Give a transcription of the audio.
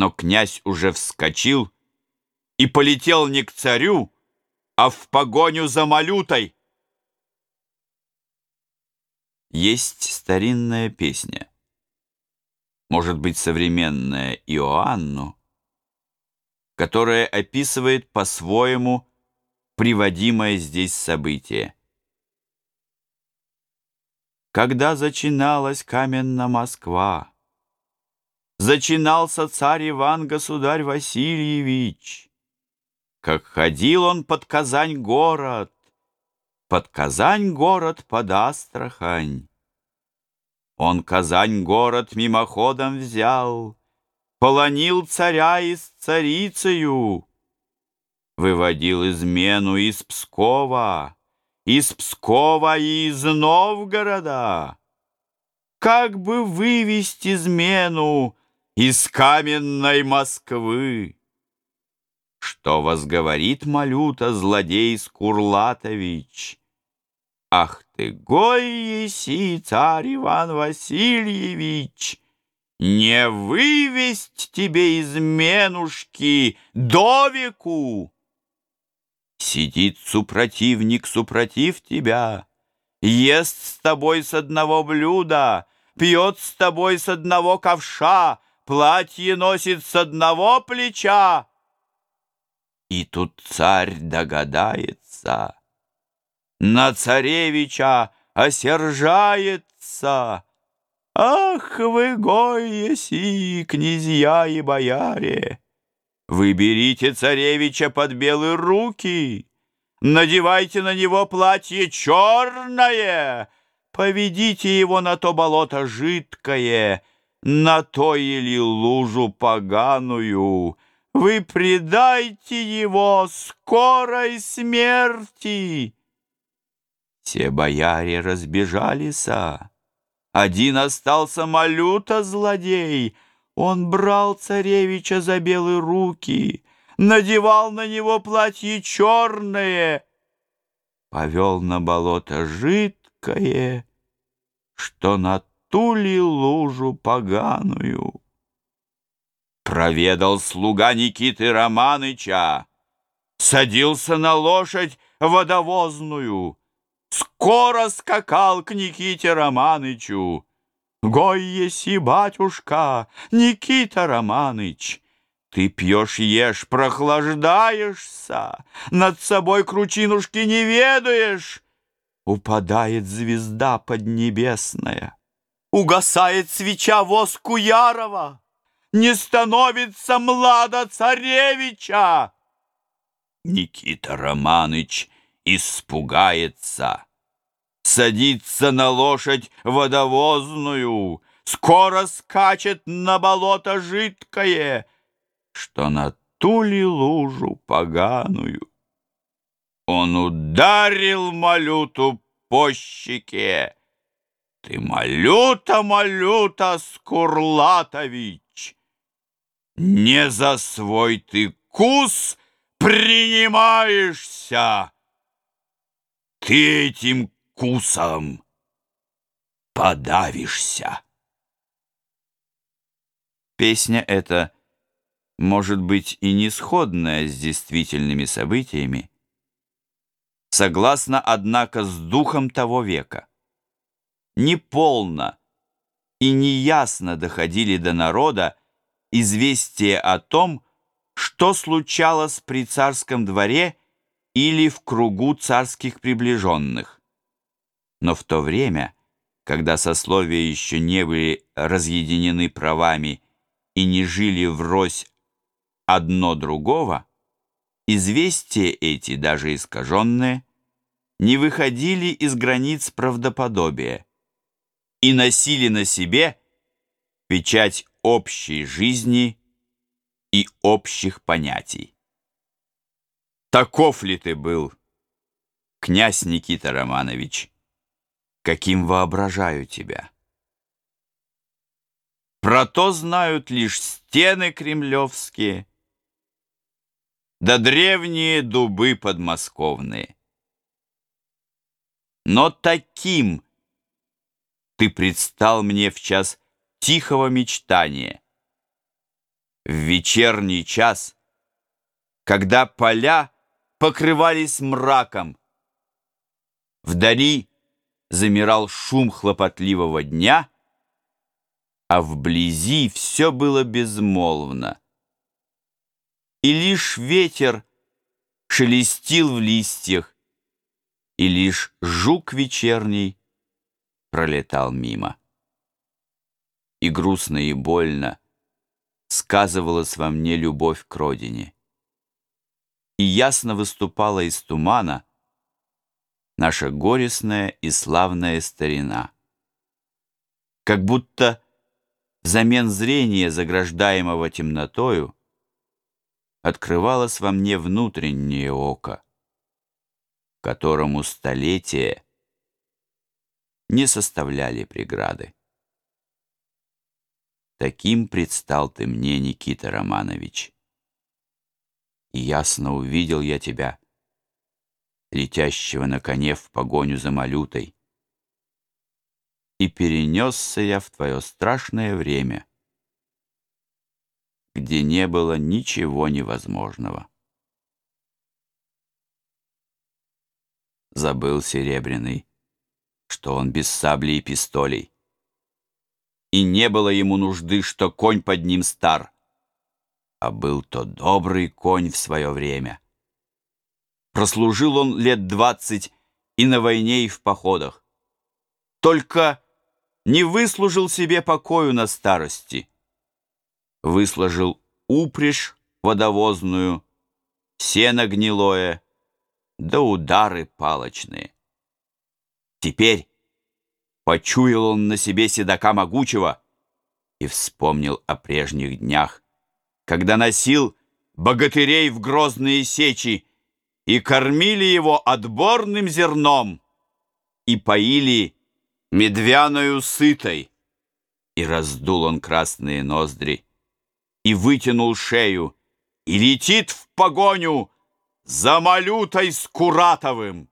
Но князь уже вскочил и полетел не к царю, а в погоню за малютой. Есть старинная песня, может быть, современная Иоанну, которая описывает по-своему приводимое здесь событие. Когда зачиналась каменна Москва, Зачинался царь Иван, государь Васильевич, Как ходил он под Казань город, Под Казань город, под Астрахань. Он Казань город мимоходом взял, Полонил царя и с царицею, Выводил измену из Пскова, из Пскова и из Новгорода. Как бы вывести измену из каменной Москвы? Что возговорит Малюта, злодей Скурлатович? Ах ты, гой еси, царь Иван Васильевич! Не вывесть тебе изменушки до веку! Сидит супротивник супротив тебя, Ест с тобой с одного блюда, Пьет с тобой с одного ковша, Платье носит с одного плеча. И тут царь догадается, На царевича осержается. Ах вы, гоеси, князья и бояре! Вы берите царевича под белые руки, надевайте на него платье черное, поведите его на то болото жидкое, на то или лужу поганую, вы предайте его скорой смерти. Все бояре разбежались, один остался малюта злодей — он брал царевича за белые руки, надевал на него платье черное, повел на болото жидкое, что на тули лужу поганую. Проведал слуга Никиты Романыча, садился на лошадь водовозную, скоро скакал к Никите Романычу. Гой еси, батюшка, Никита Романыч, Ты пьешь, ешь, прохлаждаешься, Над собой кручинушки не ведаешь. Упадает звезда поднебесная, Угасает свеча воску ярова, Не становится млада царевича. Никита Романыч испугается садится на лошадь водовозную, скоро скачет на болото жидкое, что на тули лужу поганую. Он ударил малюту по щеке. Ты малюта, малюта, Скурлатович, не за свой ты кус принимаешься. Ты этим вкусом подавишься. Песня эта может быть и не сходная с действительными событиями, согласно, однако, с духом того века. Неполно и неясно доходили до народа известия о том, что случалось при царском дворе или в кругу царских приближенных. Но в то время, когда сословия еще не были разъединены правами и не жили врозь одно другого, известия эти, даже искаженные, не выходили из границ правдоподобия и носили на себе печать общей жизни и общих понятий. Таков ли ты был, князь Никита Романович? каким воображаю тебя. Про то знают лишь стены кремлевские, да древние дубы подмосковные. Но таким ты предстал мне в час тихого мечтания, в вечерний час, когда поля покрывались мраком, вдали замирал шум хлопотливого дня, а вблизи все было безмолвно. И лишь ветер шелестил в листьях, и лишь жук вечерний пролетал мимо. И грустно и больно сказывалась во мне любовь к родине. И ясно выступала из тумана наша горестная и славная старина. Как будто взамен зрения, заграждаемого темнотою, открывалось во мне внутреннее око, которому столетия не составляли преграды. Таким предстал ты мне, Никита Романович. И ясно увидел я тебя, летящего на коне в погоню за малютой. И перенесся я в твое страшное время, где не было ничего невозможного. Забыл Серебряный, что он без сабли и пистолей и не было ему нужды, что конь под ним стар. А был то добрый конь в свое время. Прослужил он лет двадцать и на войне, и в походах. Только не выслужил себе покою на старости. Выслужил упряжь водовозную, сено гнилое, да удары палочные. Теперь Почуял он на себе седока могучего и вспомнил о прежних днях, когда носил богатырей в грозные сечи и кормили его отборным зерном и поили медвяною сытой. И раздул он красные ноздри, и вытянул шею, и летит в погоню за Малютой Скуратовым.